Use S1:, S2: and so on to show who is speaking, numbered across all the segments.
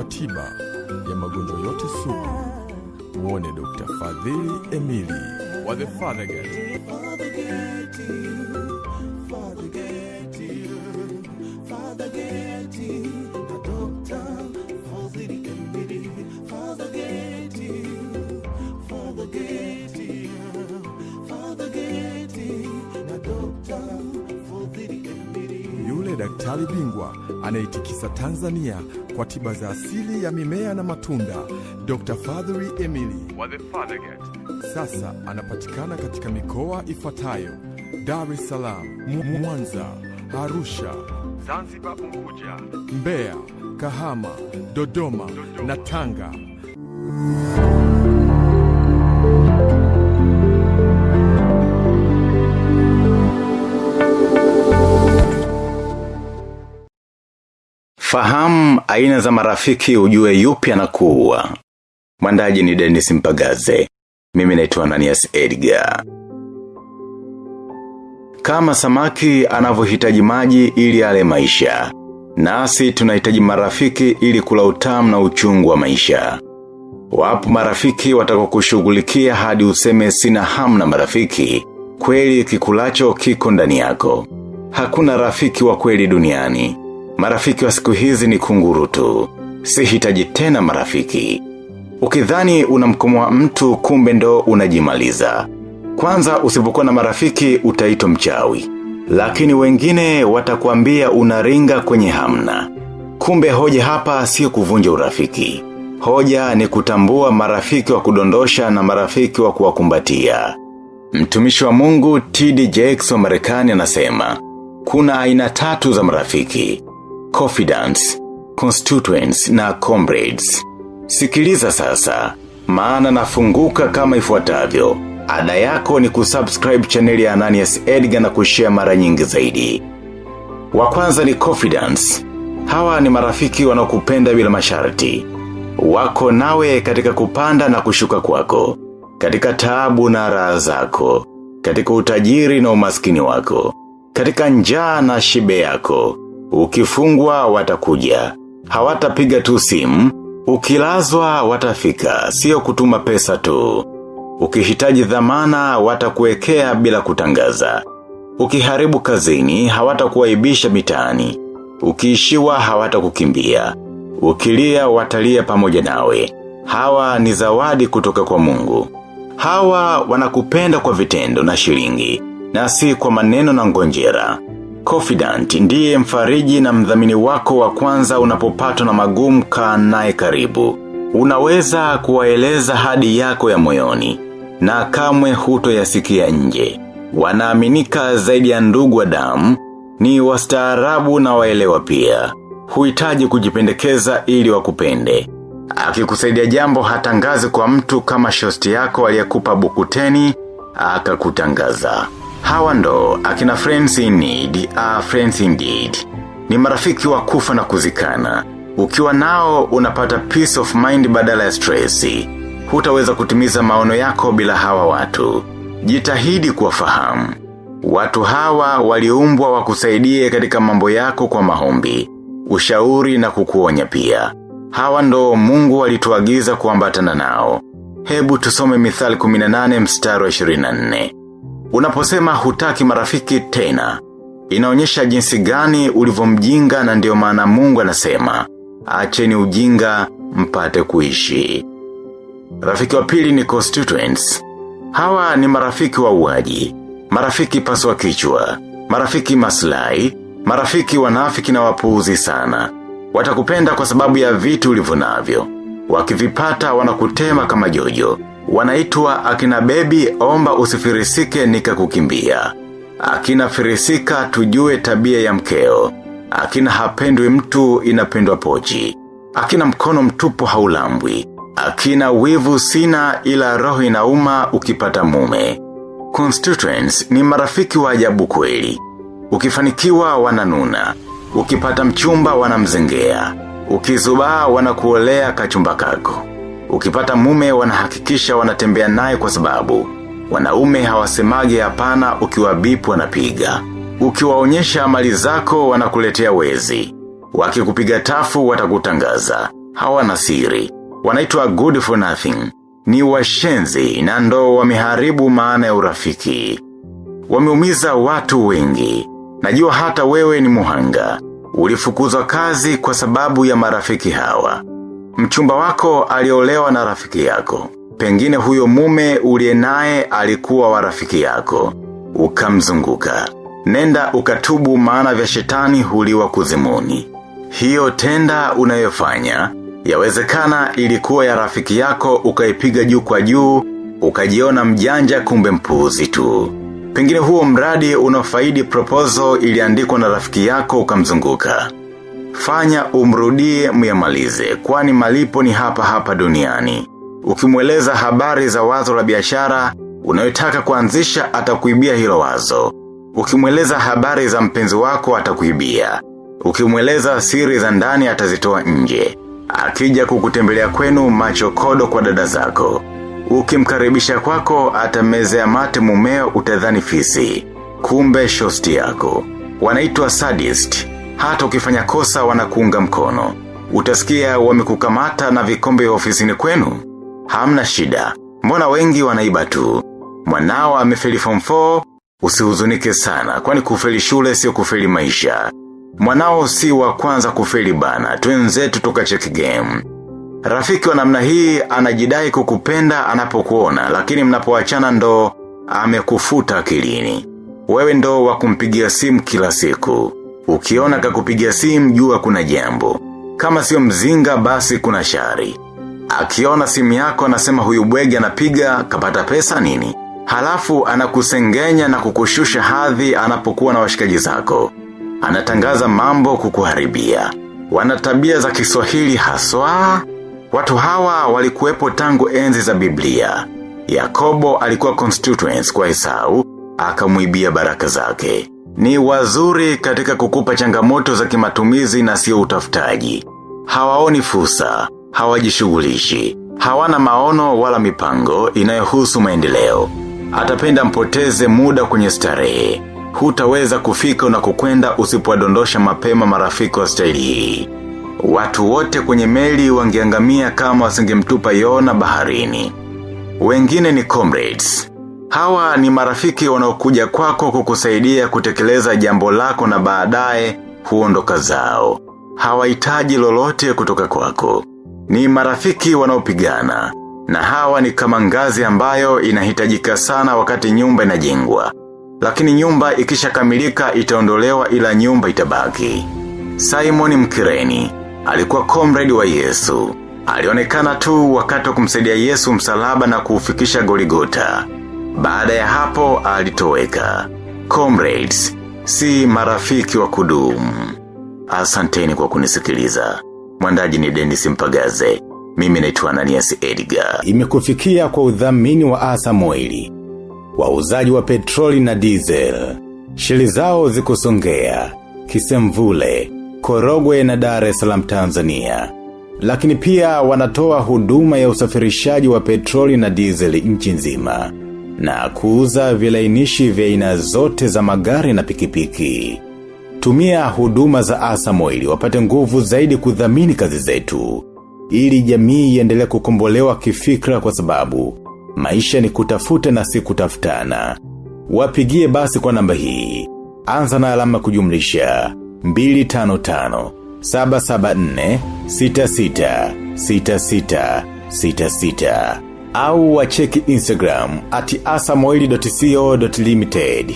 S1: kwa tiba ya magonjwa yote sugu. Muone Dr. Fadhili Emili wa The. Yule daktari bingwa anayetikisa Tanzania kwa tiba za asili ya mimea na matunda, Dr. Fadhili Emili wa The. Sasa anapatikana katika mikoa ifuatayo: Dar es Salaam, Mwanza, Arusha, Zanzibar, Unguja, Mbeya, Kahama, Dodoma, na Tanga.
S2: Fahamu aina za marafiki ujue yupi anakuwa. Mwandaji ni Dennis Mpagaze. Mimi naitwa Ananias Edgar. Kama samaki anavyohitaji maji ili ale maisha. Nasi tunahitaji marafiki ili kula utamu na uchungu wa maisha. Wapo marafiki watakokushughulikia hadi useme sina hamu na marafiki. Kweli kikulacho kiko ndani yako. Hakuna rafiki wa kweli duniani. Marafiki wa siku hizi ni kunguru tu. Sihitaji tena marafiki. Ukidhani unamkomoa mtu kumbe ndo unajimaliza. Kwanza usipokuwa na marafiki utaitwa mchawi. Lakini wengine watakuambia unaringa kwenye hamna. Kumbe hoja hapa sio kuvunja urafiki. Hoja ni kutambua marafiki wa kudondosha na marafiki wa kuwakumbatia. Mtumishi wa mungu T.D. Jakes wa Marekani anasema, kuna aina tatu za marafiki. Confidants, constituents na comrades. Sikiliza sasa, maana nafunguka kama ifuatavyo. Ada yako ni kusubscribe channel ya Ananias Edgar na kushare mara nyingi zaidi. Wa kwanza ni confidence. Hawa ni marafiki wanaokupenda bila masharti. Wako nawe katika kupanda na kushuka kwako. Katika taabu na raha zako. Katika utajiri na umaskini wako. Katika njaa na shibe yako. Ukifungwa watakuja. Hawatapiga tu simu. Ukilazwa watafika. Sio kutuma pesa tu. Ukihitaji dhamana watakuwekea bila kutangaza. Ukiharibu kazini hawatakuaibisha mitaani. Ukiishiwa hawatakukimbia. Ukilia watalia pamoja nawe. Hawa ni zawadi kutoka kwa mungu. Hawa wanakupenda kwa vitendo na shilingi. Na si kwa maneno na ngonjera. Confident ndiye mfariji na mdhamini wako wa kwanza unapopatwa na magumu kaa naye karibu. Unaweza kuwaeleza hadi yako ya moyoni. Na kamwe huto yasikia nje. Wanaaminika zaidi ya ndugu wa damu. Ni wastaarabu na waelewa pia. Huhitaji kujipendekeza ili wakupende. Akikusaidia jambo hatangazi kwa mtu kama shosti yako aliyekupa bukuteni, akakutangaza. Hawa ndo, akina friends in need, are friends indeed. Ni marafiki wa kufa na kuzikana. Ukiwa nao unapata peace of mind badala ya stressi. Hutaweza kutimiza maono yako bila hawa watu. Jitahidi kuwafahamu. Watu hawa waliumbwa wakusaidie katika mambo yako kwa mahombi. Ushauri na kukuonya pia. Hawa ndo mungu alituagiza kuambatana nao. Hebu tusome mithali 18 mstari wa 24. Unaposema hutaki marafiki tena. Inaonyesha jinsi gani ulivomjinga na ndio maana mungu anasema. Acheni ujinga mpate kuishi. Rafiki wa pili ni constituents. Hawa ni marafiki wa uaji. Marafiki paswa kichwa. Marafiki maslai. Marafiki wanafiki na wapuuzi sana. Watakupenda kwa sababu ya vitu ulivonavyo. Wakivipata wanakutema kama jojo. Wanaitwa akina bebi omba usifirisike nika kukimbia. Akina firisika tujue tabia ya mkeo. Akina hapendwi mtu inapendwa pochi. Akina mkono mtupu haulambwi. Akina wivu sina ila roho inauma ukipata mume. Constituents ni marafiki wa ajabu kweli. Ukifanikiwa wananuna. Ukipata mchumba wanamzengea. Ukizubaa wanakuolea kachumba kako. Ukipata mume wanahakikisha wanatembea naye kwa sababu. Wanaume hawasemage hapana ukiwabipu wanapiga. Ukiwaonyesha amali zako wanakuletea wezi. Wakikupiga tafu watakutangaza. hawana siri. Wanaitwa good for nothing. Ni washenzi na ndo wameharibu maana ya urafiki. Wameumiza watu wengi. Najua hata wewe ni muhanga. Ulifukuzwa kazi kwa sababu ya marafiki hawa. Mchumba wako aliolewa na rafiki yako. Pengine huyo mume uliye naye alikuwa wa rafiki yako. Ukamzunguka. Nenda ukatubu maana vya shetani huliwa kuzimuni. Hiyo tenda unayofanya, yawezekana ilikuwa ya rafiki yako ukaipiga juu kwa juu, ukajiona mjanja kumbe mpuuzi tu. Pengine huo mradi unafaidi proposal iliandikwa na rafiki yako ukamzunguka. Fanya umrudie muyamalize kwani malipo ni hapa hapa duniani. Ukimweleza habari za wazo la biashara, unayotaka kuanzisha atakuibia hilo wazo. Ukimweleza habari za mpenzi wako atakuibia. Ukimweleza siri za ndani atazitoa nje. Akija kukutembelea kwenu macho kodo kwa dada zako. Ukimkaribisha kwako atamezea mate mumeo utadhani fisi. Kumbe shosti yako. Wanaitwa sadist. Hata ukifanya kosa wanakuunga mkono. Utasikia wamekukamata na vikombe ofisini kwenu. Hamna shida. Mbona wengi wanaiba tu. Mwanao amefeli form 4, usihuzunike sana kwani kufeli shule sio kufeli maisha. Mwanao si wa kwanza kufeli bana, twenzetu tukacheki game. Rafiki wa namna hii anajidai kukupenda anapokuona lakini mnapoachana ndo amekufuta akilini. Wewe ndo wa kumpigia simu kila siku. Ukiona kakupigia simu jua kuna jambo. Kama sio mzinga basi kuna shari. Akiona simu yako anasema huyu bwege anapiga kapata pesa nini? Halafu anakusengenya na kukushusha hadhi anapokuwa na washikaji zako. Anatangaza mambo kukuharibia. Wanatabia za kiswahili haswa. Watu hawa walikuwepo tangu enzi za Biblia. Yakobo alikuwa constituents kwa Esau, akamuibia baraka zake. Ni wazuri katika kukupa changamoto za kimatumizi na sio utafutaji. Hawaoni fursa, hawajishughulishi, hawana maono wala mipango inayohusu maendeleo. Atapenda mpoteze muda kwenye starehe. Hutaweza kufika na kukwenda usipowadondosha mapema marafiki wa staili hii. Watu wote kwenye meli wangeangamia kama wasingemtupa Yona baharini. Wengine ni comrades. Hawa ni marafiki wanaokuja kwako kukusaidia kutekeleza jambo lako na baadaye huondoka zao. Hawahitaji lolote kutoka kwako. Ni marafiki wanaopigana. Na hawa ni kama ngazi ambayo inahitajika sana wakati nyumba inajengwa. Lakini nyumba ikishakamilika itaondolewa ila nyumba itabaki. Simon Mkireni alikuwa comrade wa Yesu. Alionekana tu wakati wa kumsaidia Yesu msalaba na kuufikisha Goligota. Baada ya hapo alitoweka. Comrades, si marafiki wa kudumu. Asanteni kwa kunisikiliza. Mwandaji ni Dennis Mpagaze. Mimi naitwa Ananias Edgar.
S3: Imekufikia kwa udhamini wa Asa Moili. Wauzaji wa petroli na diesel. Shili zao zikusongea. Kisemvule. Korogwe na Dar es Salaam Tanzania. Lakini pia wanatoa huduma ya usafirishaji wa petroli na diesel nchi nzima. Na kuuza vilainishi vya aina zote za magari na pikipiki. Tumia huduma za Asamoili wapate nguvu zaidi kudhamini kazi zetu. Ili jamii iendelee kukombolewa kifikra kwa sababu maisha ni kutafuta na si kutafutana. Wapigie basi kwa namba hii. Anza na alama kujumlisha 255 774 66 66 66 au wacheki Instagram at asamoili.co.limited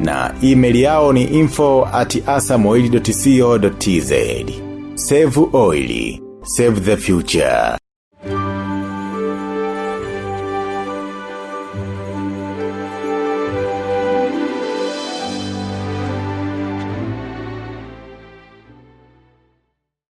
S3: na email yao ni info at asamoili.co.tz Save oili save the future.